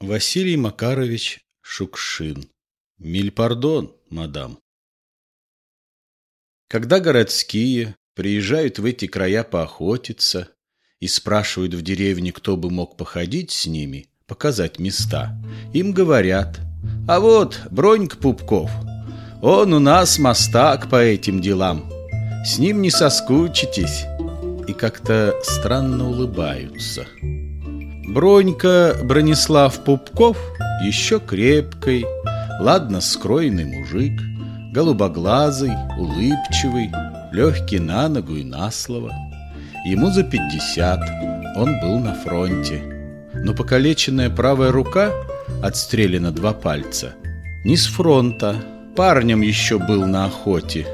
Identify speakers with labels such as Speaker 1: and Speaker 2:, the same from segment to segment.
Speaker 1: Василий Макарович Шукшин. Мильпардон, мадам. Когда городские приезжают в эти края поохотиться и спрашивают в деревне, кто бы мог походить с ними, показать места, им говорят, а вот Бронька Пупков, он у нас мастак по этим делам, с ним не соскучитесь, и как-то странно улыбаются. Бронька Бронислав Пупков еще крепкой, ладно скроенный мужик, голубоглазый, улыбчивый, легкий на ногу и на слово. Ему за пятьдесят, он был на фронте. Но покалеченная правая рука, отстрелена два пальца, не с фронта, парнем еще был на охоте.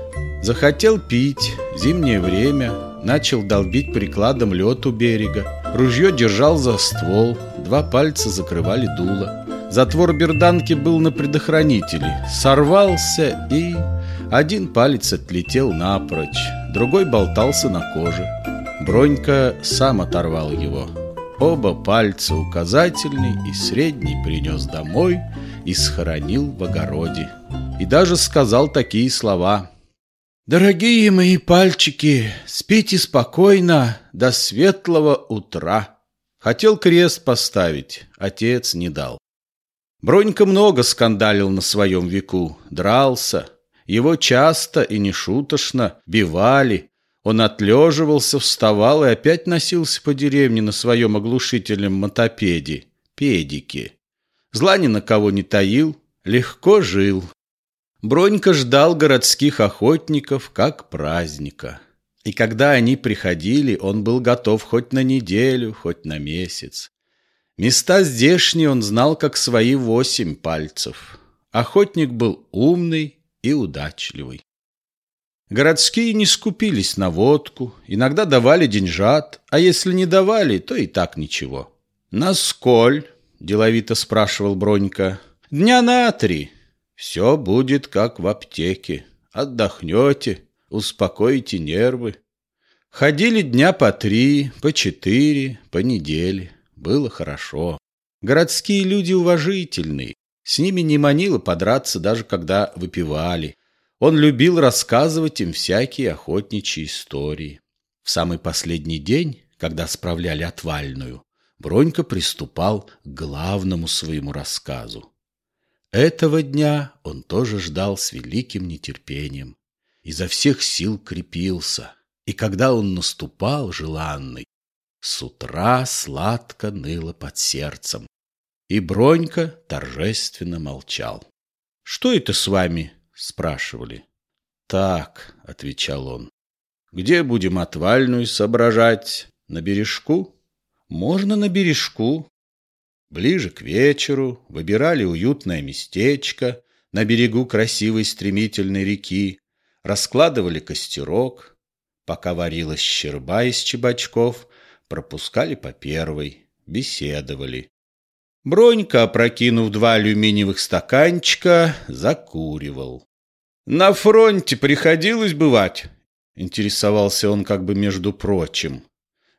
Speaker 1: Захотел пить, зимнее время, начал долбить прикладом лед у берега. Ружье держал за ствол, два пальца закрывали дуло. Затвор берданки был на предохранителе. Сорвался и... Один палец отлетел напрочь, другой болтался на коже. Бронька сам оторвал его. Оба пальца, указательный и средний, принес домой и схоронил в огороде. И даже сказал такие слова. «Дорогие мои пальчики, спите спокойно до светлого утра». Хотел крест поставить, отец не дал. Бронька много скандалил на своем веку, дрался. Его часто и нешуточно бивали. Он отлеживался, вставал и опять носился по деревне на своем оглушительном мотопеде, педике. Зла ни на кого не таил, легко жил. Бронька ждал городских охотников как праздника. И когда они приходили, он был готов хоть на неделю, хоть на месяц. Места здешние он знал, как свои восемь пальцев. Охотник был умный и удачливый. Городские не скупились на водку, иногда давали деньжат, а если не давали, то и так ничего. «На сколь?» – деловито спрашивал Бронька. «Дня на три. Все будет как в аптеке. Отдохнете, успокоите нервы». Ходили дня по три, по четыре, по неделе. Было хорошо. Городские люди уважительные. С ними не манило подраться, даже когда выпивали. Он любил рассказывать им всякие охотничьи истории. В самый последний день, когда справляли отвальную, Бронька приступал к главному своему рассказу. Этого дня он тоже ждал с великим нетерпением. Изо всех сил крепился, и когда он наступал, желанный, с утра сладко ныло под сердцем. И Бронька торжественно молчал. «Что это с вами?» – спрашивали. «Так», – отвечал он. «Где будем отвальную соображать? На бережку?» «Можно на бережку». Ближе к вечеру выбирали уютное местечко на берегу красивой стремительной реки, раскладывали костерок, пока варилась щерба из чебачков – пропускали по первой, беседовали. Бронька, опрокинув два алюминиевых стаканчика, закуривал. «На фронте приходилось бывать?» Интересовался он как бы между прочим.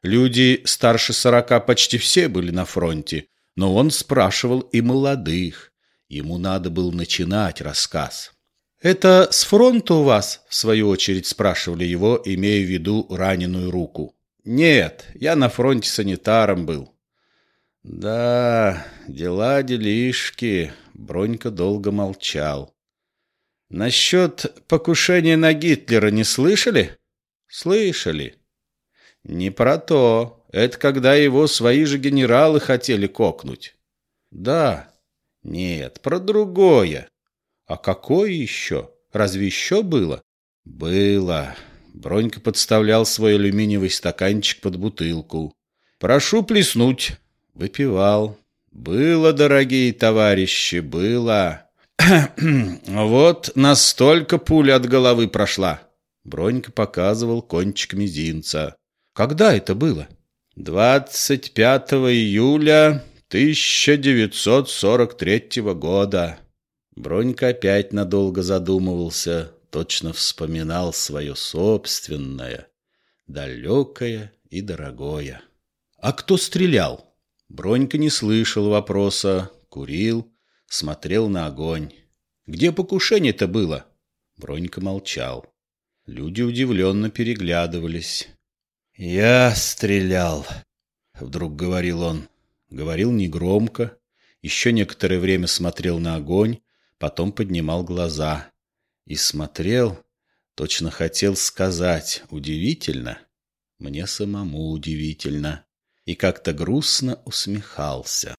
Speaker 1: Люди старше сорока почти все были на фронте, но он спрашивал и молодых. Ему надо было начинать рассказ. «Это с фронта у вас?» – в свою очередь спрашивали его, имея в виду раненую руку. Нет, я на фронте санитаром был. Да, дела делишки. Бронька долго молчал. Насчет покушения на Гитлера не слышали? Слышали. Не про то. Это когда его свои же генералы хотели кокнуть. Да. Нет, про другое. А какое еще? Разве еще было? Было. Бронька подставлял свой алюминиевый стаканчик под бутылку. «Прошу плеснуть». Выпивал. «Было, дорогие товарищи, было». «Вот настолько пуля от головы прошла». Бронька показывал кончик мизинца. «Когда это было?» «25 июля 1943 года». Бронька опять надолго задумывался точно вспоминал свое собственное, далекое и дорогое. «А кто стрелял?» Бронька не слышал вопроса, курил, смотрел на огонь. Где покушение-то было? Бронька молчал. Люди удивленно переглядывались. «Я стрелял», — вдруг говорил он. Говорил негромко, еще некоторое время смотрел на огонь, потом поднимал глаза. И смотрел, точно хотел сказать, удивительно. Мне самому удивительно. И как-то грустно усмехался.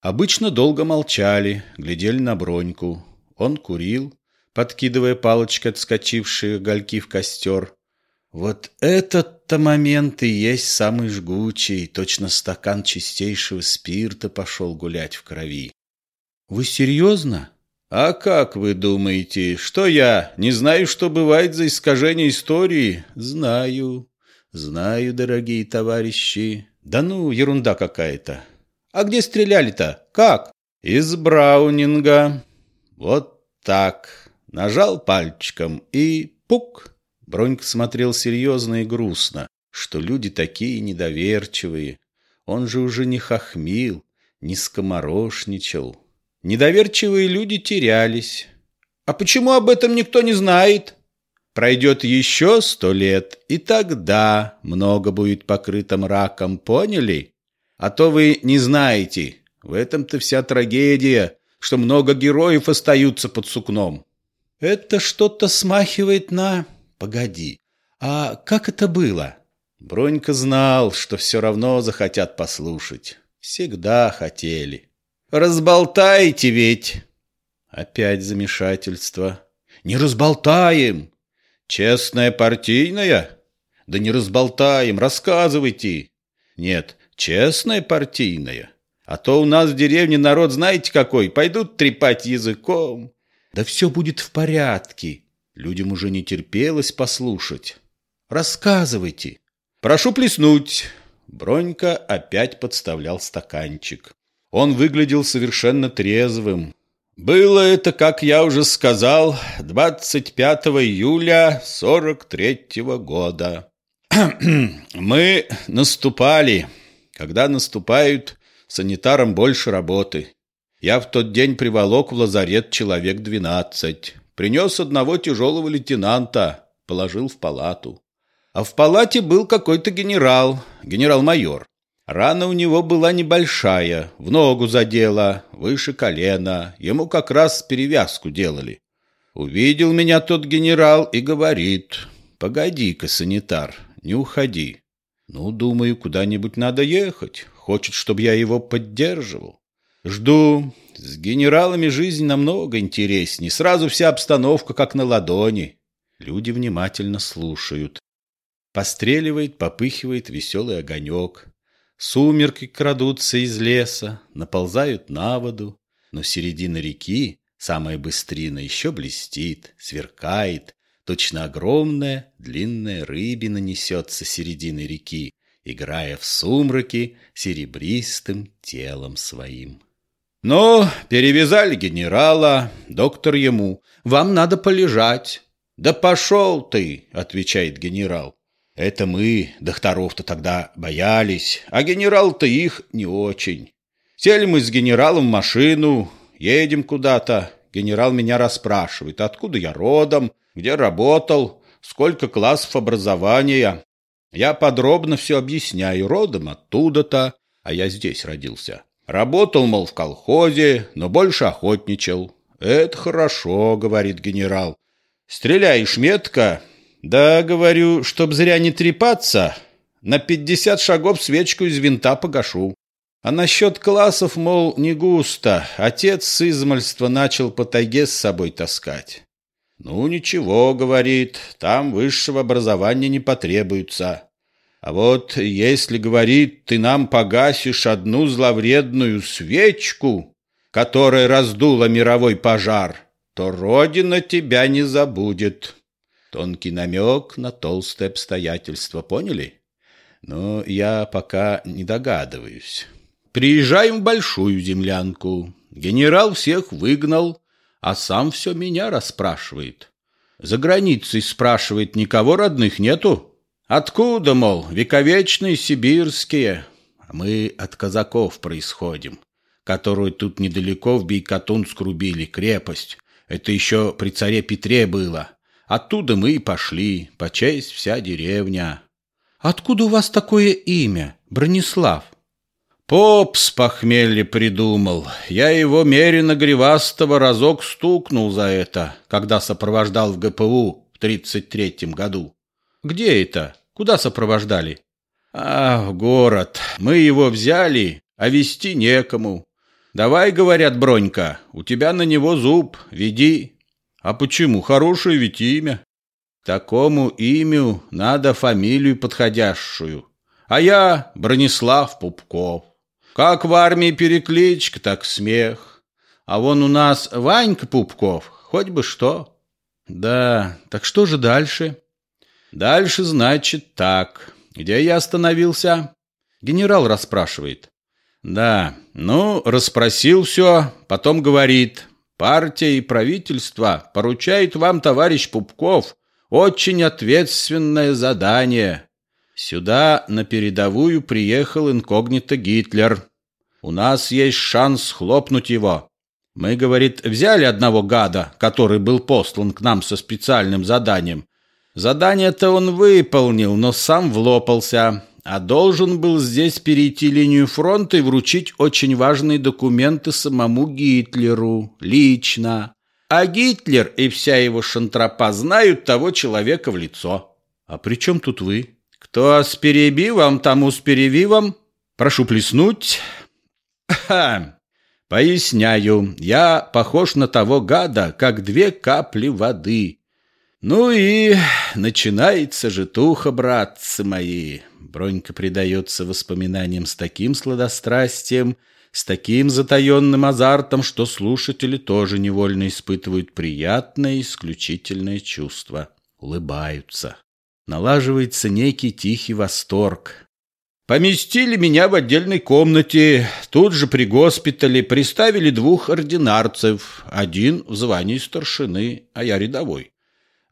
Speaker 1: Обычно долго молчали, глядели на Броньку. Он курил, подкидывая палочкой отскочившие гальки в костер. Вот этот-то момент и есть самый жгучий, точно стакан чистейшего спирта пошел гулять в крови. Вы серьезно? А как вы думаете, что я не знаю, что бывает за искажение истории? Знаю, знаю, дорогие товарищи. Да ну, ерунда какая-то. А где стреляли-то? Как? Из Браунинга. Вот так. Нажал пальчиком и пук. Бронька смотрел серьезно и грустно, что люди такие недоверчивые. Он же уже не хохмил, не скоморошничал. Недоверчивые люди терялись. А почему об этом никто не знает? Пройдет еще сто лет, и тогда много будет покрыто мраком, поняли? А то вы не знаете. В этом-то вся трагедия, что много героев остаются под сукном. Это что-то смахивает на... Погоди, а как это было? Бронька знал, что все равно захотят послушать. Всегда хотели. Разболтайте ведь. Опять замешательство. Не разболтаем. Честная партийная? Да не разболтаем, рассказывайте. Нет, честная партийная. А то у нас в деревне народ знаете какой, пойдут трепать языком. Да все будет в порядке. Людям уже не терпелось послушать. Рассказывайте. Прошу плеснуть. Бронька опять подставлял стаканчик. Он выглядел совершенно трезвым. Было это, как я уже сказал, 25 июля 43-го года. Мы наступали. Когда наступают, санитарам больше работы. Я в тот день приволок в лазарет человек двенадцать. Принес одного тяжелого лейтенанта, положил в палату. А в палате был какой-то генерал, генерал-майор. Рана у него была небольшая, в ногу задела, выше колена. Ему как раз перевязку делали. Увидел меня тот генерал и говорит, «Погоди-ка, санитар, не уходи. Ну, думаю, куда-нибудь надо ехать. Хочет, чтобы я его поддерживал. Жду. С генералами жизнь намного интереснее. Сразу вся обстановка как на ладони. Люди внимательно слушают. Постреливает, попыхивает веселый огонек. Сумерки крадутся из леса, наползают на воду. Но середина реки, самая быстрина, еще блестит, сверкает. Точно огромная длинная рыбина несется середины реки, играя в сумраке серебристым телом своим. Но перевязали генерала, доктор ему. «Вам надо полежать». «Да пошел ты», — отвечает генерал. Это мы, докторов-то тогда боялись, а генерал-то их не очень. Сели мы с генералом в машину, едем куда-то. Генерал меня расспрашивает, откуда я родом, где работал, сколько классов образования. Я подробно все объясняю, родом оттуда-то, а я здесь родился. Работал, мол, в колхозе, но больше охотничал. Это хорошо, говорит генерал. Стреляешь метко? Да, говорю, чтоб зря не трепаться, на пятьдесят шагов свечку из винта погашу. А насчет классов, мол, не густо. Отец с измальства начал по тайге с собой таскать. Ну, ничего, говорит, там высшего образования не потребуется. А вот если, говорит, ты нам погасишь одну зловредную свечку, которая раздула мировой пожар, то Родина тебя не забудет. Тонкий намек на толстые обстоятельства, поняли? Но я пока не догадываюсь. Приезжаем в большую землянку. Генерал всех выгнал, а сам все меня расспрашивает. За границей спрашивает, никого родных нету? Откуда, мол, вековечные сибирские? Мы от казаков происходим. которую тут недалеко в Бейкатун скрубили, крепость. Это еще при царе Петре было. Оттуда мы и пошли, по честь вся деревня.
Speaker 2: Откуда у вас такое имя, Бронислав?
Speaker 1: Поп с похмелья придумал. Я его меренно гривастого разок стукнул за это, когда сопровождал в ГПУ в тридцать третьем году.
Speaker 2: Где это? Куда сопровождали?
Speaker 1: А, в город. Мы его взяли, а вести некому. Давай, говорят, Бронька, у тебя на него зуб, веди. А почему? Хорошее ведь имя. Такому имю надо фамилию подходящую. А я Бронислав Пупков. Как в армии перекличка, так смех. А вон у нас Ванька Пупков, хоть бы что.
Speaker 2: Да, так что же дальше?
Speaker 1: Дальше, значит, так. Где я остановился?
Speaker 2: Генерал расспрашивает.
Speaker 1: Да, ну, расспросил все, потом говорит. Партия и правительство поручают вам, товарищ Пупков, очень ответственное задание. Сюда на передовую приехал инкогнито Гитлер. У нас есть шанс хлопнуть его. Мы, говорит, взяли одного гада, который был послан к нам со специальным заданием. Задание-то он выполнил, но сам влопался, а должен был здесь перейти линию фронта и вручить очень важные документы самому Гитлеру, лично. А Гитлер и вся его шантропа знают того человека в лицо.
Speaker 2: А при чем тут вы?
Speaker 1: Кто с перебивом, тому с перевивом. Прошу плеснуть. Ха. Поясняю, я похож на того гада, как две капли воды. Ну и начинается житуха, братцы мои. Бронька предается воспоминаниям с таким сладострастием, с таким затаенным азартом, что слушатели тоже невольно испытывают приятное исключительное чувство. Улыбаются. Налаживается некий тихий восторг. Поместили меня в отдельной комнате, тут же при госпитале приставили двух ординарцев, один в звании старшины, а я рядовой.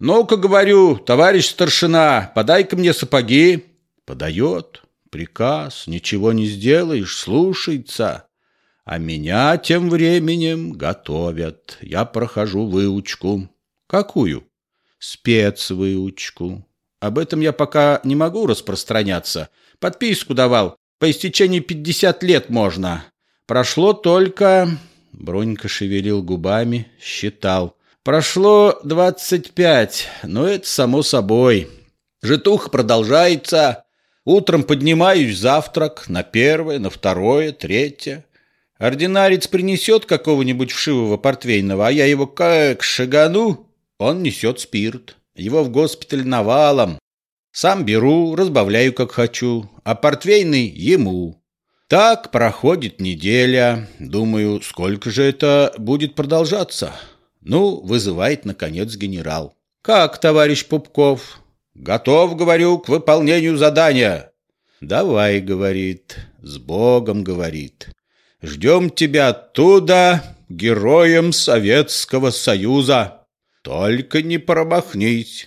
Speaker 1: «Ну-ка, говорю, товарищ старшина, подай-ка мне сапоги». Подает. Приказ, ничего не сделаешь, слушается. А меня тем временем готовят. Я прохожу выучку. Какую? Спецвыучку. Об этом я пока не могу распространяться. Подписку давал. По истечении пятьдесят лет можно. Прошло только... Бронька шевелил губами, считал. Прошло двадцать пять, но это само собой. Житуха продолжается. Утром поднимаюсь завтрак на первое, на второе, третье. Ординарец принесет какого-нибудь вшивого портвейного, а я его как шагану, он несет спирт. Его в госпиталь навалом. Сам беру, разбавляю как хочу, а портвейный ему. Так проходит неделя. Думаю, сколько же это будет продолжаться? Ну, вызывает, наконец, генерал. «Как, товарищ Пупков?» «Готов, говорю, к выполнению задания». «Давай», — говорит, — «с Богом», — говорит. Ждем тебя оттуда, героем Советского Союза. Только не промахнись.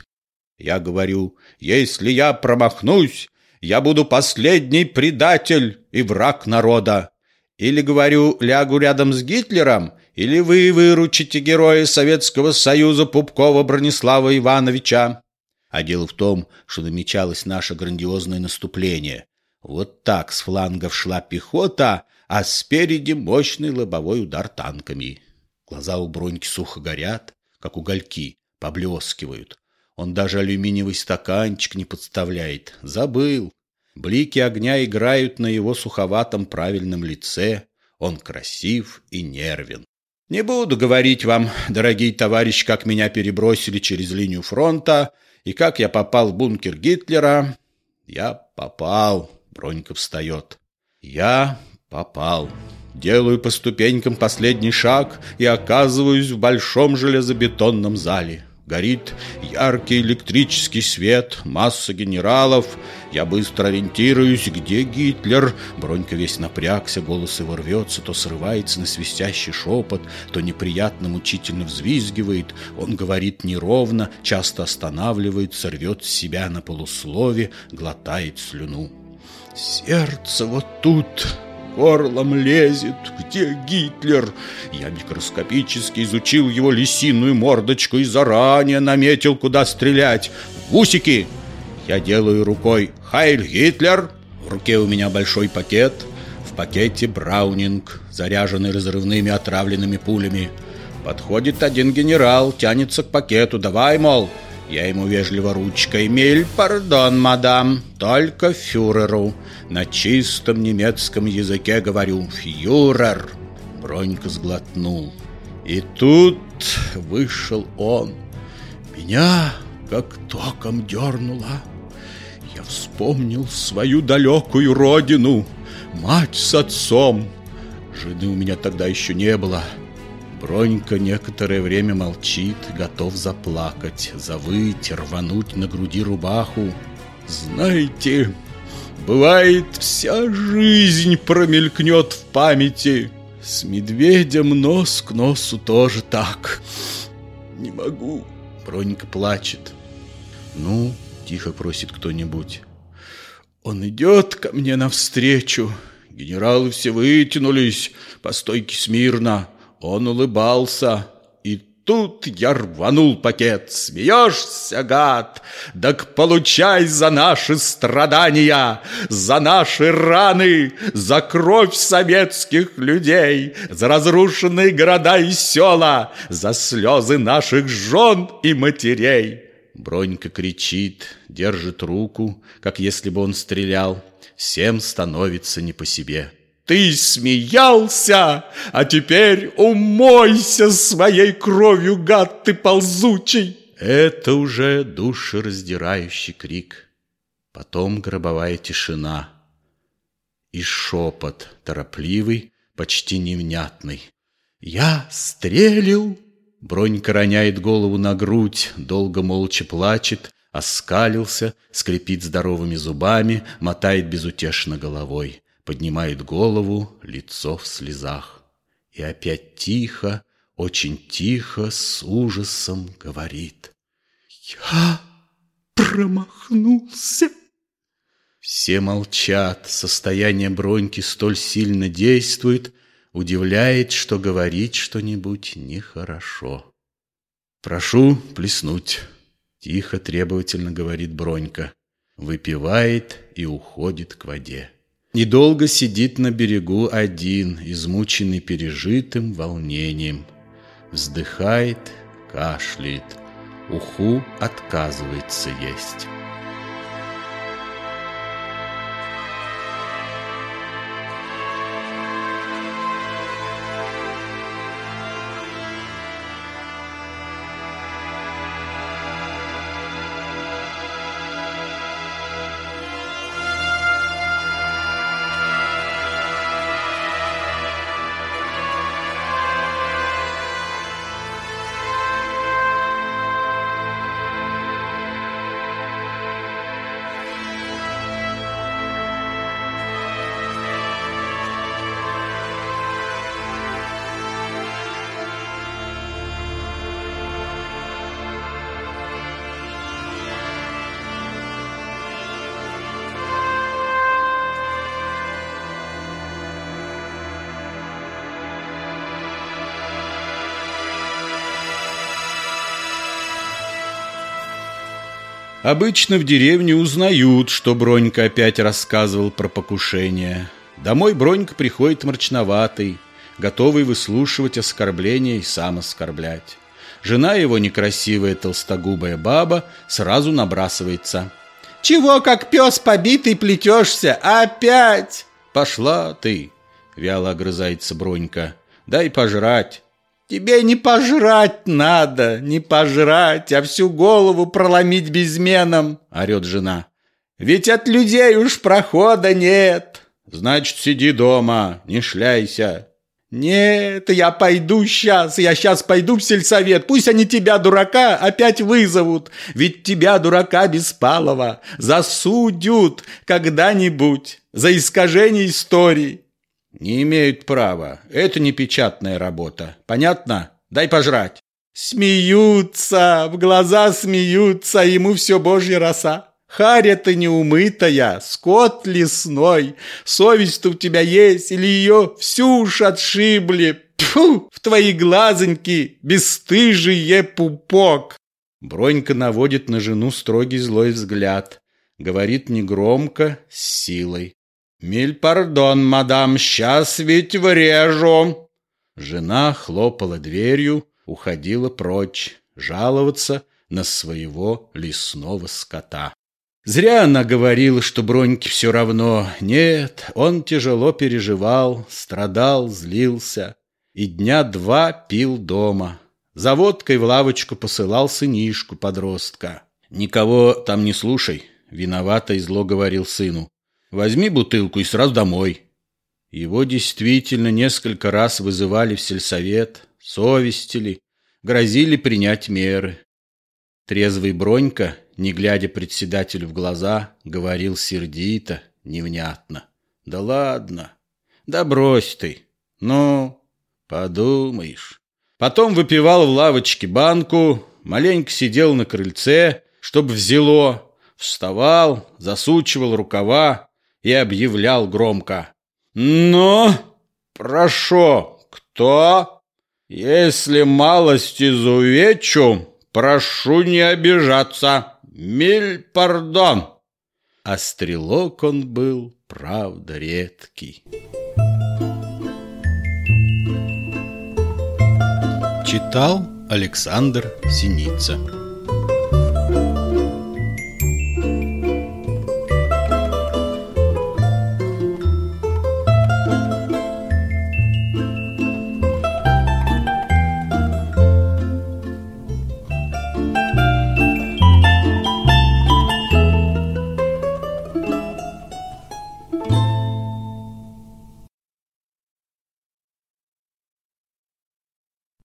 Speaker 1: Я говорю, если я промахнусь, я буду последний предатель и враг народа. Или, говорю, лягу рядом с Гитлером, или вы выручите героя Советского Союза Пупкова Бронислава Ивановича. А дело в том, что намечалось наше грандиозное наступление. Вот так с флангов шла пехота, а спереди мощный лобовой удар танками. Глаза у Броньки сухо горят, как угольки, поблескивают. Он даже алюминиевый стаканчик не подставляет. Забыл. Блики огня играют на его суховатом правильном лице. Он красив и нервен. Не буду говорить вам, дорогие товарищи, как меня перебросили через линию фронта и как я попал в бункер Гитлера. Я попал. Бронька встает. Я Попал. Делаю по ступенькам последний шаг и оказываюсь в большом железобетонном зале. Горит яркий электрический свет, масса генералов. Я быстро ориентируюсь, где Гитлер. Бронька весь напрягся, голос его рвется, то срывается на свистящий шепот, то неприятно мучительно взвизгивает. Он говорит неровно, часто останавливается, рвет себя на полуслове, глотает слюну. «Сердце вот тут!» Горлом лезет. Где Гитлер? Я микроскопически изучил его лисиную мордочку и заранее наметил, куда стрелять. В усики! Я делаю рукой «Хайль Гитлер!» В руке у меня большой пакет. В пакете браунинг, заряженный разрывными отравленными пулями. Подходит один генерал, тянется к пакету. «Давай, мол!» Я ему вежливо ручкой «Миль, пардон, мадам, только фюреру». На чистом немецком языке говорю «фюрер». Бронька сглотнул. И тут вышел он. Меня как током дернуло. Я вспомнил свою далекую родину, мать с отцом. Жены у меня тогда еще не было. Бронька некоторое время молчит, готов заплакать, завыть, рвануть на груди рубаху. Знаете, бывает, вся жизнь промелькнет в памяти. С медведем нос к носу тоже так. Не могу. Бронька плачет. Ну, тихо просит кто-нибудь. Он идет ко мне навстречу. Генералы все вытянулись по стойке смирно. Он улыбался, и тут я рванул пакет. Смеешься, гад? Так получай за наши страдания, за наши раны, за кровь советских людей, за разрушенные города и села, за слезы наших жен и матерей. Бронька кричит, держит руку, как если бы он стрелял. Всем становится не по себе. Ты смеялся, а теперь умойся своей кровью, гад ты ползучий. Это уже душераздирающий крик. Потом гробовая тишина и шепот, торопливый, почти невнятный. «Я стрелил!» Бронька роняет голову на грудь, долго молча плачет, оскалился, скрипит здоровыми зубами, мотает безутешно головой поднимает голову, лицо в слезах. И опять тихо, очень тихо, с ужасом говорит. «Я промахнулся!» Все молчат, состояние Броньки столь сильно действует, удивляет, что говорить что-нибудь нехорошо. «Прошу плеснуть», — тихо, требовательно говорит Бронька, выпивает и уходит к воде. Недолго сидит на берегу один, измученный пережитым волнением. Вздыхает, кашляет, уху отказывается есть. Обычно в деревне узнают, что Бронька опять рассказывал про покушение. Домой Бронька приходит мрачноватый, готовый выслушивать оскорбления и сам оскорблять. Жена его, некрасивая толстогубая баба, сразу набрасывается. «Чего, как пес побитый, плетешься? Опять!» «Пошла ты!» — вяло огрызается Бронька. «Дай пожрать!» Тебе не пожрать надо, не пожрать, а всю голову проломить безменом, орет жена. Ведь от людей уж прохода нет. Значит, сиди дома, не шляйся. Нет, я пойду сейчас, я сейчас пойду в сельсовет. Пусть они тебя, дурака, опять вызовут. Ведь тебя, дурака Беспалова, засудят когда-нибудь за искажение истории. Не имеют права. Это не печатная работа. Понятно? Дай пожрать. Смеются, в глаза смеются, ему все божья роса. Харя ты неумытая, скот лесной, совесть-то у тебя есть, или ее всю уж отшибли? Фу, в твои глазоньки, бесстыжие пупок!» Бронька наводит на жену строгий злой взгляд, говорит негромко, с силой. «Миль пардон, мадам, сейчас ведь врежу!» Жена хлопала дверью, уходила прочь, жаловаться на своего лесного скота. Зря она говорила, что Броньке все равно. Нет, он тяжело переживал, страдал, злился. И дня два пил дома. За водкой в лавочку посылал сынишку подростка. «Никого там не слушай», — виновато и зло говорил сыну. «Возьми бутылку и сразу домой». Его действительно несколько раз вызывали в сельсовет, совестили, грозили принять меры. Трезвый Бронька не глядя председателю в глаза, говорил сердито, невнятно. «Да ладно, да брось ты, ну, подумаешь». Потом выпивал в лавочке банку, маленько сидел на крыльце, чтобы взяло, вставал, засучивал рукава и объявлял громко. «Ну, прошу, кто? Если малость изувечу, прошу не обижаться». Миль пардон!» А стрелок он был, правда, редкий.
Speaker 2: Читал Александр Синица